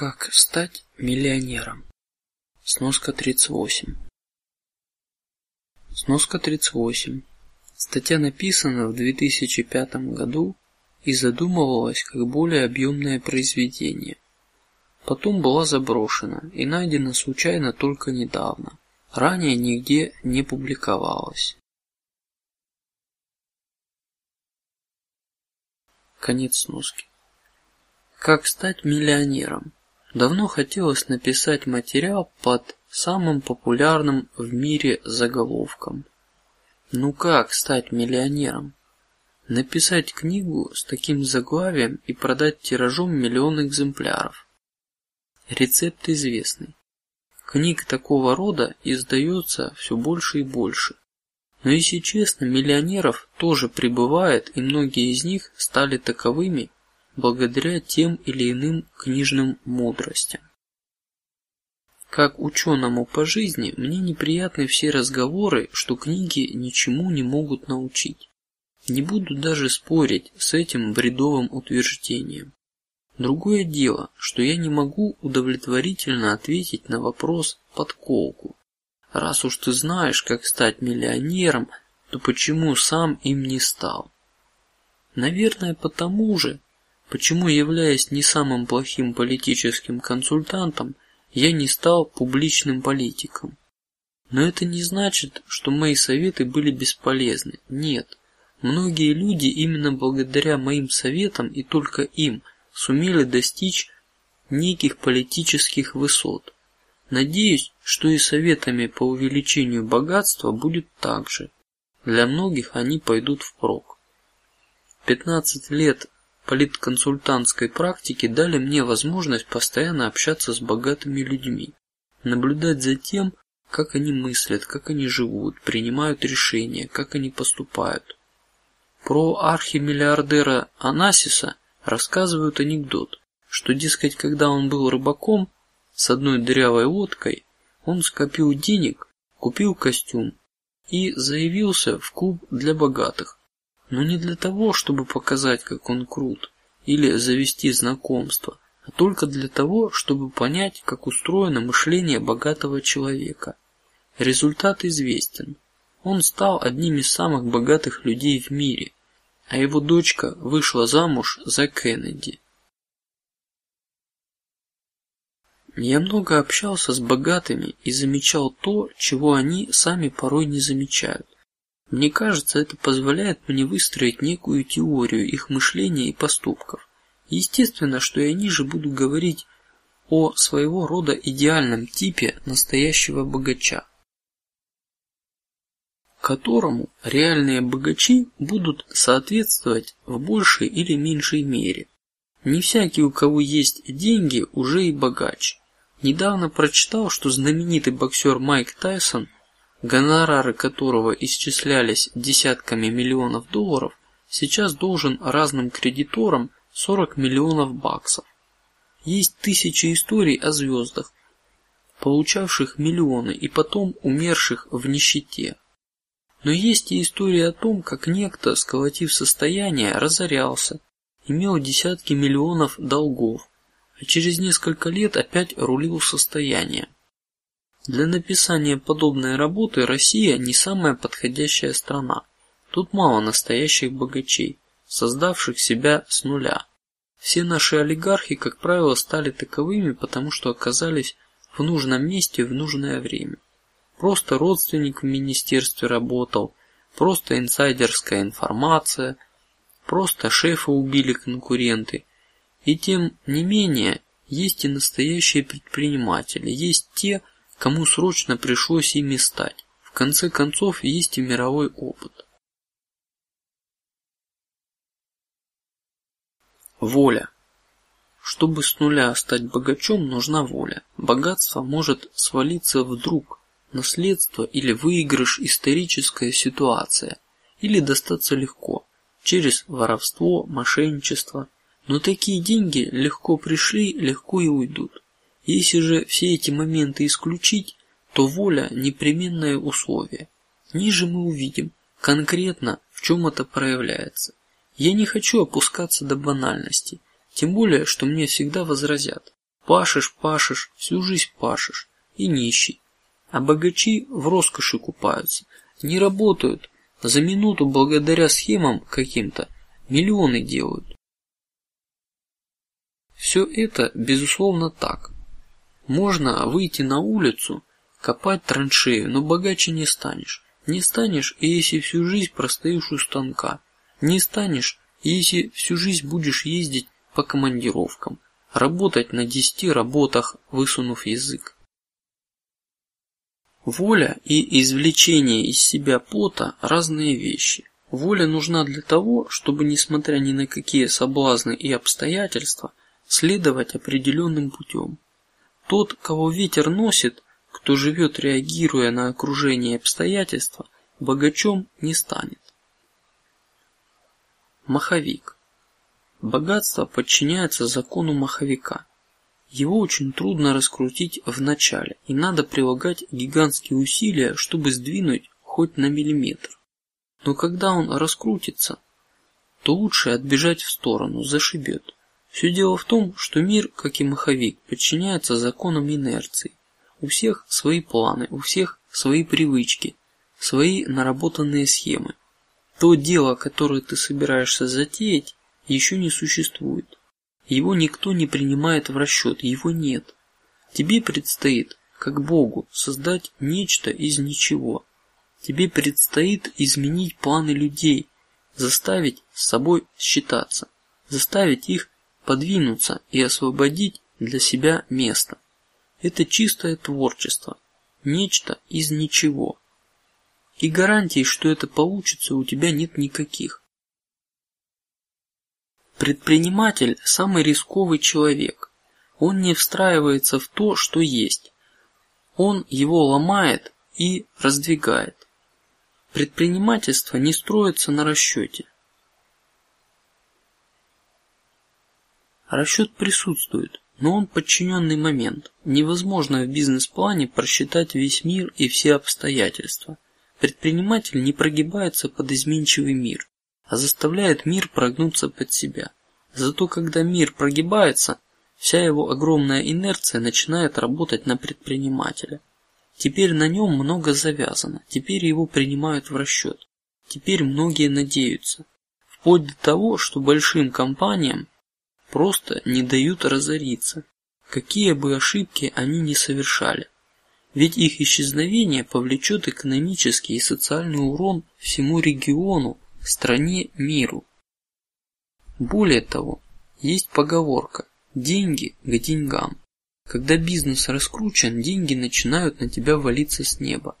Как стать миллионером? Сноска 38. Сноска 38. Статья написана в 2005 году и задумывалась как более объемное произведение. Потом была заброшена и найдена случайно только недавно. Ранее нигде не публиковалась. Конец сноски. Как стать миллионером? Давно хотелось написать материал под самым популярным в мире заголовком. Ну как стать миллионером? Написать книгу с таким заглавием и продать тиражом миллион экземпляров. Рецепт известный. Книг такого рода издается все больше и больше. Но если честно, миллионеров тоже прибывает, и многие из них стали таковыми благодаря тем или иным книжным мудростям. Как ученому по жизни мне неприятны все разговоры, что книги ничему не могут научить. Не буду даже спорить с этим бредовым утверждением. Другое дело, что я не могу удовлетворительно ответить на вопрос подколку. Раз уж ты знаешь, как стать миллионером, то почему сам им не стал? Наверное, потому же, почему являясь не самым плохим политическим консультантом, я не стал публичным политиком. Но это не значит, что мои советы были бесполезны. Нет, многие люди именно благодаря моим советам и только им сумели достичь неких политических высот. Надеюсь, что и советами по увеличению богатства будет так же. Для многих они пойдут впрок. Пятнадцать лет политконсультантской практики дали мне возможность постоянно общаться с богатыми людьми, наблюдать за тем, как они мыслят, как они живут, принимают решения, как они поступают. Про архимиллиардера Анасиса Рассказывают анекдот, что дескать, когда он был рыбаком с одной дырявой лодкой, он скопил денег, купил костюм и заявился в клуб для богатых, но не для того, чтобы показать, как он крут, или завести знакомство, а только для того, чтобы понять, как устроено мышление богатого человека. Результат известен. Он стал одним из самых богатых людей в мире а его дочка вышла замуж за Кеннеди. Я много общался с богатыми и замечал то, чего они сами порой не замечают. Мне кажется, это позволяет мне выстроить некую теорию их мышления и поступков. Естественно, что я ниже буду говорить о своего рода идеальном типе настоящего богача которому реальные богачи будут соответствовать в большей или меньшей мере. Не всякий, у кого есть деньги, уже и богач. Недавно прочитал, что знаменитый боксер Майк Тайсон, гонорары которого исчислялись десятками миллионов долларов, сейчас должен разным кредиторам 40 миллионов баксов. Есть тысячи историй о звездах, получавших миллионы и потом умерших в нищете. Но есть и история о том, как некто, сколотив состояние, разорялся, имел десятки миллионов долгов, а через несколько лет опять рулил состояние. Для написания подобной работы Россия не самая подходящая страна. Тут мало настоящих богачей, создавших себя с нуля. Все наши олигархи, как правило, стали таковыми, потому что оказались в нужном месте в нужное время. Просто родственник в министерстве работал, просто инсайдерская информация, просто шефа убили конкуренты. И тем не менее есть и настоящие предприниматели, есть те, кому срочно пришлось ими стать. В конце концов есть и мировой опыт. Воля. Чтобы с нуля стать богачом, нужна воля. Богатство может свалиться вдруг, наследство или выигрыш историческая ситуация, или достаться легко через воровство, мошенничество. Но такие деньги легко пришли, легко и уйдут. Если же все эти моменты исключить, то воля непременное условие. Ниже мы увидим конкретно, в чем это проявляется. Я не хочу опускаться до банальности, тем более, что мне всегда возразят: Пашешь, пашешь, всю жизнь пашешь и нищий. А богачи в роскоши купаются, не работают, за минуту благодаря схемам каким-то миллионы делают. Все это безусловно так. Можно выйти на улицу, копать траншею, но богаче не станешь. Не станешь, и если всю жизнь простоишь у станка. Не станешь, если всю жизнь будешь ездить по командировкам, работать на десяти работах, высунув язык. Воля и извлечение из себя пота – разные вещи. Воля нужна для того, чтобы, несмотря ни на какие соблазны и обстоятельства, следовать определенным путем. Тот, кого ветер носит, кто живет реагируя на окружение и обстоятельства, богачом не станет. Маховик. Богатство подчиняется закону маховика. Его очень трудно раскрутить в начале, и надо прилагать гигантские усилия, чтобы сдвинуть хоть на миллиметр. Но когда он раскрутится, то лучше отбежать в сторону, зашибет. Все дело в том, что мир, как и маховик, подчиняется законам инерции. У всех свои планы, у всех свои привычки, свои наработанные схемы. То дело, которое ты собираешься затеять, еще не существует. Его никто не принимает в расчет, его нет. Тебе предстоит, как Богу, создать нечто из ничего. Тебе предстоит изменить планы людей, заставить с собой считаться, заставить их подвинуться и освободить для себя место. Это чистое творчество, нечто из ничего. И гарантий, что это получится, у тебя нет никаких. Предприниматель – самый рисковый человек. Он не встраивается в то, что есть. Он его ломает и раздвигает. Предпринимательство не строится на расчете. Расчет присутствует, но он подчиненный момент. Невозможно в бизнес-плане просчитать весь мир и все обстоятельства. Предприниматель не прогибается под изменчивый мир а заставляет мир прогнуться под себя. Зато когда мир прогибается, вся его огромная инерция начинает работать на предпринимателя. Теперь на нем много завязано, теперь его принимают в расчет. Теперь многие надеются, вплоть до того, что большим компаниям просто не дают разориться, какие бы ошибки они ни совершали. Ведь их исчезновение повлечет экономический и социальный урон всему региону стране, миру. Более того, есть поговорка: деньги к деньгам. Когда бизнес раскручен, деньги начинают на тебя валиться с неба.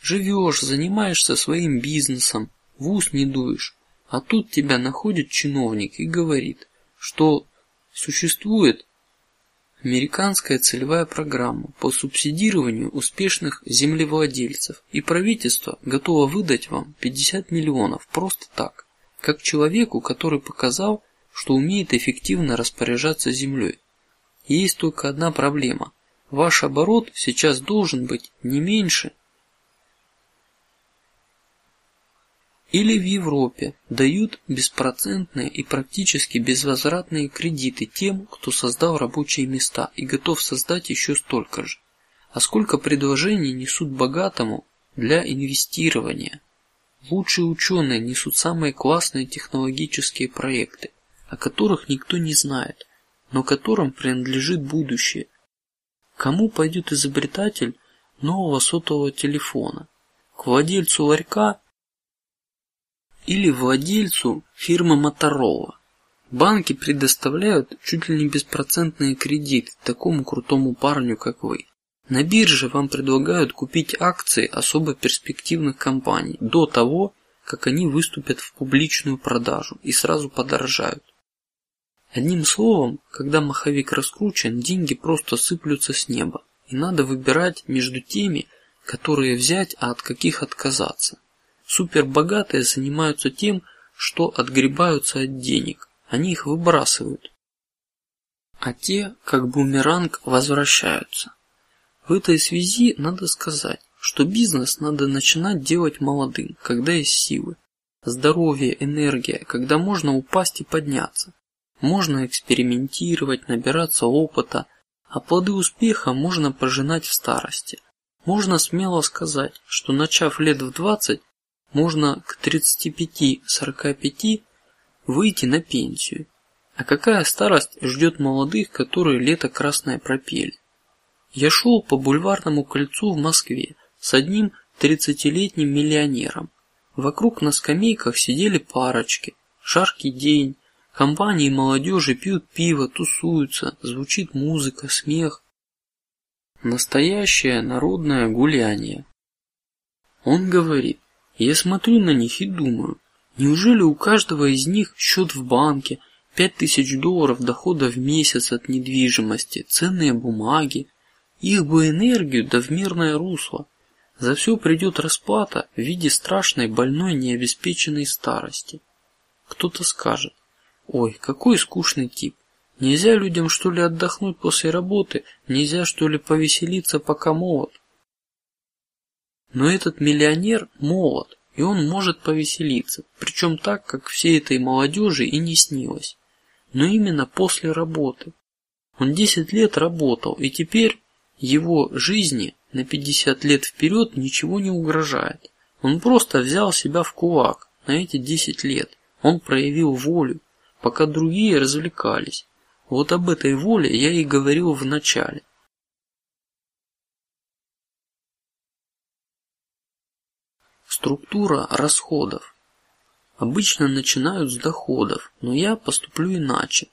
Живешь, занимаешься своим бизнесом, в ус не дуешь, а тут тебя находит чиновник и говорит, что существует Американская целевая программа по субсидированию успешных землевладельцев, и правительство готово выдать вам 50 миллионов просто так, как человеку, который показал, что умеет эффективно распоряжаться землей. есть только одна проблема: ваш оборот сейчас должен быть не меньше Или в Европе дают беспроцентные и практически безвозвратные кредиты тем, кто создал рабочие места и готов создать еще столько же. А сколько предложений несут богатому для инвестирования? Лучшие ученые несут самые классные технологические проекты, о которых никто не знает, но которым принадлежит будущее. Кому пойдет изобретатель нового сотового телефона? К владельцу ларька или владельцу фирмы Моторола. Банки предоставляют чуть ли не беспроцентные кредиты такому крутому парню, как вы. На бирже вам предлагают купить акции особо перспективных компаний до того, как они выступят в публичную продажу и сразу подорожают. Одним словом, когда маховик раскручен, деньги просто сыплются с неба, и надо выбирать между теми, которые взять, а от каких отказаться. Супербогатые занимаются тем, что отгребаются от денег, они их выбрасывают, а те, как бумеранг, возвращаются. В этой связи надо сказать, что бизнес надо начинать делать молодым, когда есть силы, здоровье, энергия, когда можно упасть и подняться. Можно экспериментировать, набираться опыта, а плоды успеха можно пожинать в старости. Можно смело сказать, что начав лет в двадцать, можно к 35-45 выйти на пенсию. А какая старость ждет молодых, которые лето красное пропели? Я шел по бульварному кольцу в Москве с одним тридцатилетним миллионером. Вокруг на скамейках сидели парочки. Жаркий день, компании молодежи пьют пиво, тусуются, звучит музыка, смех. Настоящее народное гуляние. Он говорит: я смотрю на них и думаю, неужели у каждого из них счет в банке, пять тысяч долларов дохода в месяц от недвижимости, ценные бумаги, их бы энергию да в мирное русло. За все придет расплата в виде страшной больной необеспеченной старости. Кто-то скажет: ой, какой скучный тип. Нельзя людям что ли отдохнуть после работы? Нельзя что ли повеселиться, пока молод? Но этот миллионер молод, и он может повеселиться, причем так, как всей этой молодежи и не снилось. Но именно после работы. Он десять лет работал, и теперь его жизни на пятьдесят лет вперед ничего не угрожает. Он просто взял себя в кулак на эти десять лет. Он проявил волю, пока другие развлекались. Вот об этой воле я и говорил в начале. Структура расходов. Обычно начинают с доходов, но я поступлю иначе.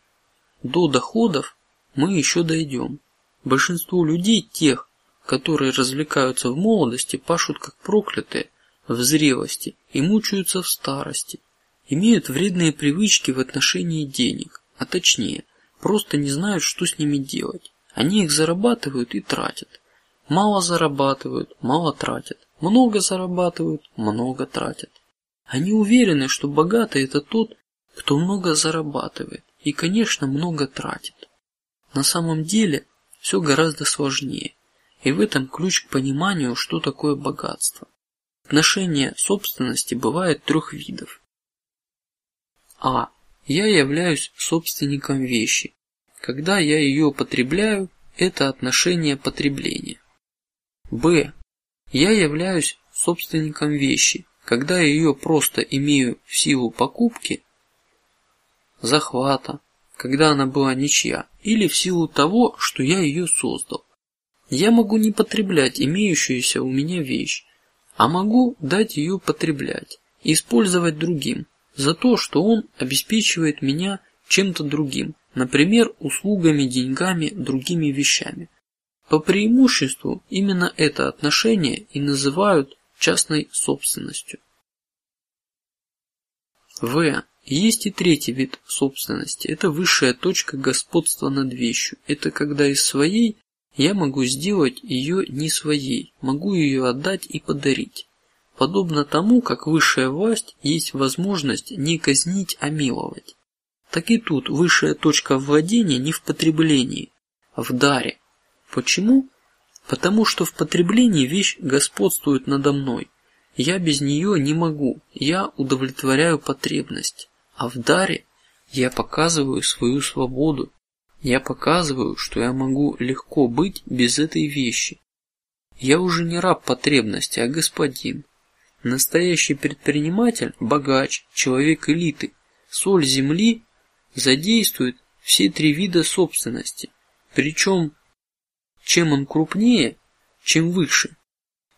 До доходов мы еще дойдем. Большинство людей, тех, которые развлекаются в молодости, пашут как проклятые в зрелости и мучаются в старости, имеют вредные привычки в отношении денег, а точнее, просто не знают, что с ними делать. Они их зарабатывают и тратят, мало зарабатывают, мало тратят. Много зарабатывают, много тратят. Они уверены, что богатый это тот, кто много зарабатывает и, конечно, много тратит. На самом деле все гораздо сложнее, и в этом ключ к пониманию, что такое богатство. Отношение собственности бывает трех видов. А. Я являюсь собственником вещи. Когда я ее потребляю, это отношение потребления. Б. Я являюсь собственником вещи, когда ее просто имею в силу покупки, захвата, когда она была ничья, или в силу того, что я ее создал. Я могу не потреблять имеющуюся у меня вещь, а могу дать ее потреблять, использовать другим за то, что он обеспечивает меня чем-то другим, например, услугами, деньгами, другими вещами. По преимуществу именно это отношение и называют частной собственностью. В. Есть и третий вид собственности. Это высшая точка господства над вещью. Это когда из своей я могу сделать ее не своей, могу ее отдать и подарить. Подобно тому, как высшая власть есть возможность не казнить, а миловать. Так и тут высшая точка владения не в потреблении, а в даре. Почему? Потому что в потреблении вещь господствует надо мной. Я без нее не могу. Я удовлетворяю потребность, а в даре я показываю свою свободу. Я показываю, что я могу легко быть без этой вещи. Я уже не раб потребности, а господин. Настоящий предприниматель, богач, человек элиты, соль земли задействует все три вида собственности, причем чем он крупнее, чем выше,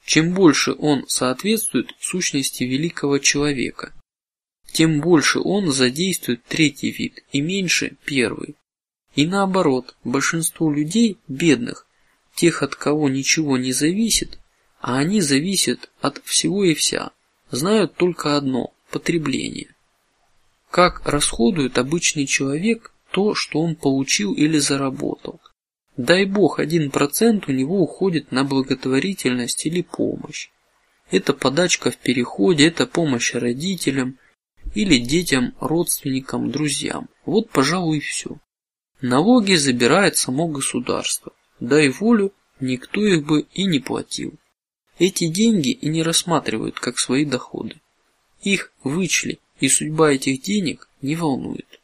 чем больше он соответствует сущности великого человека, тем больше он задействует третий вид и меньше первый. И наоборот, большинство людей бедных, тех, от кого ничего не зависит, а они зависят от всего и вся, знают только одно: потребление. Как расходует обычный человек то, что он получил или заработал. Дай бог, один процент у него уходит на благотворительность или помощь. Это подачка в переходе, это помощь родителям или детям, родственникам, друзьям. Вот, пожалуй, все. Налоги забирает само государство. Дай волю, никто их бы и не платил. Эти деньги и не рассматривают как свои доходы. Их вычли, и судьба этих денег не волнует.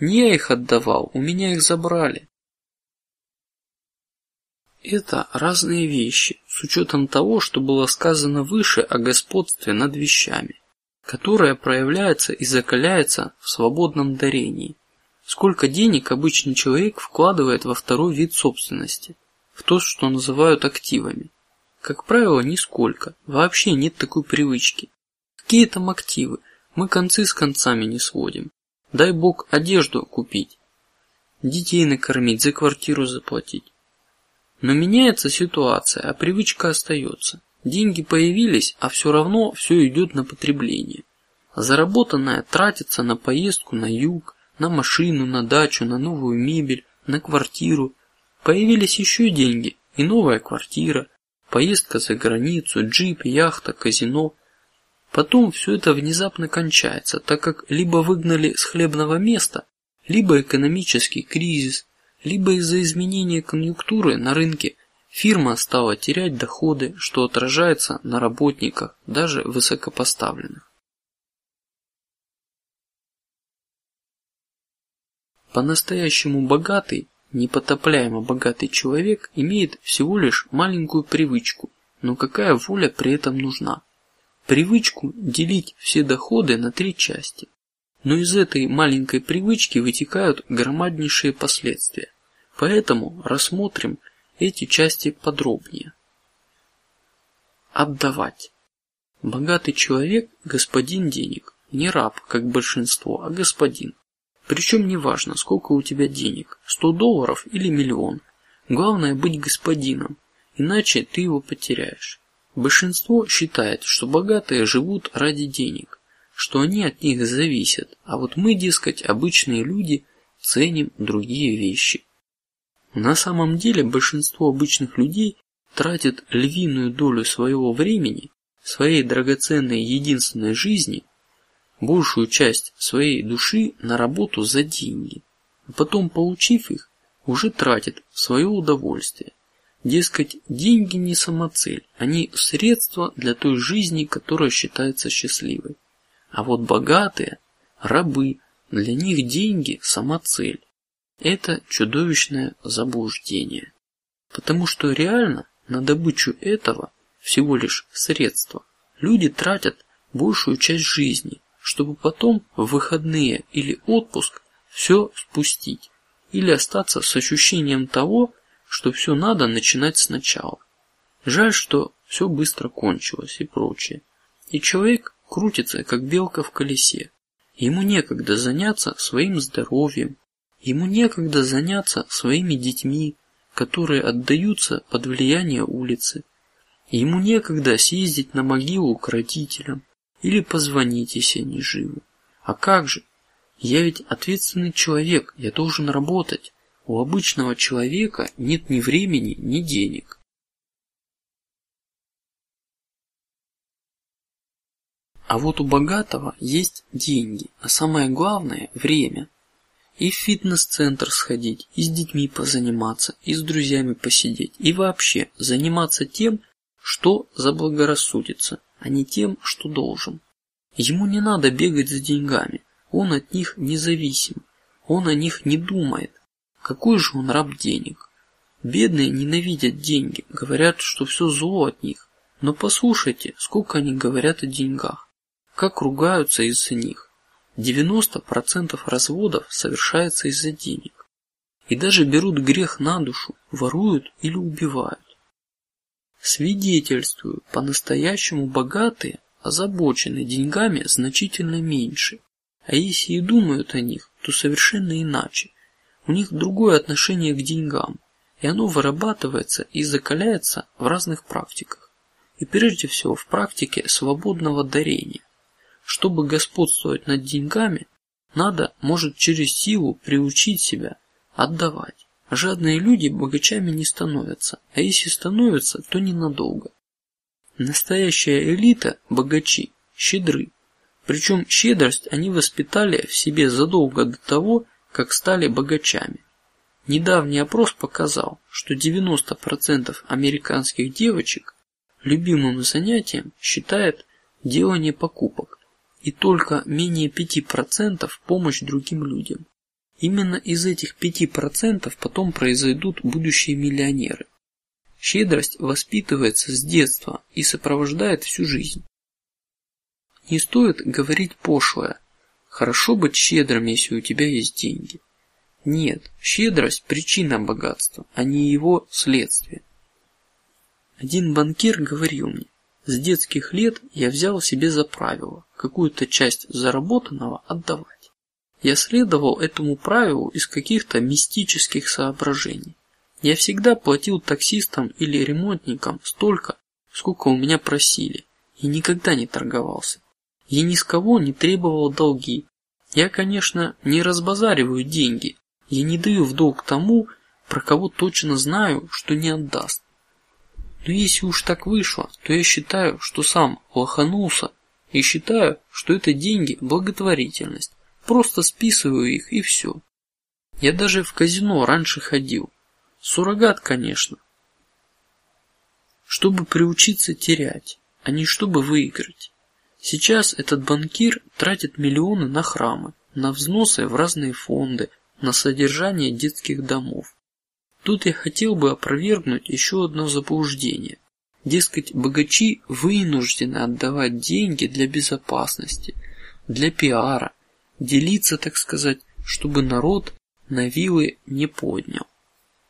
Не я их отдавал, у меня их забрали. Это разные вещи с учетом того, что было сказано выше о господстве над вещами, которое проявляется и закаляется в свободном дарении. Сколько денег обычный человек вкладывает во второй вид собственности, в то, что называют активами? Как правило, нисколько. Вообще нет такой привычки. Какие там активы? Мы концы с концами не сводим. Дай бог одежду купить, детей накормить, за квартиру заплатить. Но меняется ситуация, а привычка остается. Деньги появились, а все равно все идет на потребление. Заработанное тратится на поездку на юг, на машину, на дачу, на новую мебель, на квартиру. Появились еще деньги и новая квартира, поездка за границу, джип, яхта, казино. Потом все это внезапно кончается, так как либо выгнали с хлебного места, либо экономический кризис, либо из-за изменения конъюнктуры на рынке фирма стала терять доходы, что отражается на работниках, даже высокопоставленных. По-настоящему богатый, непотопляемо богатый человек имеет всего лишь маленькую привычку, но какая воля при этом нужна? Привычку делить все доходы на три части. Но из этой маленькой привычки вытекают громаднейшие последствия. Поэтому рассмотрим эти части подробнее. Отдавать. Богатый человек – господин денег, не раб, как большинство, а господин. Причем не важно, сколько у тебя денег, сто долларов или миллион. Главное быть господином, иначе ты его потеряешь. Большинство считает, что богатые живут ради денег, что они от них зависят, а вот мы, дескать, обычные люди, ценим другие вещи. На самом деле большинство обычных людей тратит львиную долю своего времени, своей драгоценной единственной жизни большую часть своей души на работу за деньги, а потом, получив их, уже тратит в свое удовольствие. Дескать, деньги не самоцель, они средства для той жизни, которая считается счастливой. А вот богатые, рабы, для них деньги самоцель. Это чудовищное заблуждение, потому что реально на добычу этого всего лишь средства люди тратят большую часть жизни, чтобы потом в выходные или отпуск все спустить или остаться с ощущением того, что все надо начинать сначала. Жаль, что все быстро кончилось и прочее. И человек крутится, как белка в колесе. Ему некогда заняться своим здоровьем, ему некогда заняться своими детьми, которые отдаются под влияние улицы. Ему некогда съездить на могилу к родителям, или позвонить, если они живы. А как же? Я ведь ответственный человек, я должен работать. У обычного человека нет ни времени, ни денег. А вот у богатого есть деньги, а самое главное время. И в фитнес-центр сходить, и с детьми позаниматься, и с друзьями посидеть, и вообще заниматься тем, что заблагорассудится, а не тем, что должен. Ему не надо бегать за деньгами, он от них независим, он о них не думает. Какой же он раб денег? Бедные ненавидят деньги, говорят, что все зло от них. Но послушайте, сколько они говорят о деньгах, как ругаются из-за них. 90 процентов разводов совершается из-за денег, и даже берут грех на душу, воруют или убивают. Свидетельствую, по-настоящему богатые озабочены деньгами значительно меньше, а если и думают о них, то совершенно иначе. У них другое отношение к деньгам, и оно вырабатывается и закаляется в разных практиках, и прежде всего в практике свободного дарения. Чтобы господствовать над деньгами, надо, может, через силу приучить себя отдавать. Жадные люди богачами не становятся, а если становятся, то ненадолго. Настоящая элита, богачи, щедры. Причем щедрость они воспитали в себе задолго до того, как стали богачами. Недавний опрос показал, что 90% американских девочек любимым занятием считает делание покупок, и только менее 5% помощь другим людям. Именно из этих пяти процентов потом произойдут будущие миллионеры. Щедрость воспитывается с детства и сопровождает всю жизнь. Не стоит говорить пошлое. Хорошо быть щедрым, если у тебя есть деньги. Нет, щедрость причина богатства, а не его следствие. Один банкир говорил мне: с детских лет я взял себе за правило какую-то часть заработанного отдавать. Я следовал этому правилу из каких-то мистических соображений. Я всегда платил таксистам или ремонтникам столько, сколько у меня просили, и никогда не торговался. Я ни с кого не требовал долги. Я, конечно, не разбазариваю деньги. Я не даю в долг тому, про кого точно знаю, что не отдаст. Но если уж так вышло, то я считаю, что сам лоханулся и считаю, что это деньги благотворительность. Просто списываю их и все. Я даже в казино раньше ходил. Суррогат, конечно. Чтобы приучиться терять, а не чтобы выиграть. Сейчас этот банкир тратит миллионы на храмы, на взносы в разные фонды, на содержание детских домов. Тут я хотел бы опровергнуть еще одно заблуждение. Дескать, богачи вынуждены отдавать деньги для безопасности, для пиара, делиться, так сказать, чтобы народ на вилы не поднял.